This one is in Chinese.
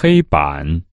黑板。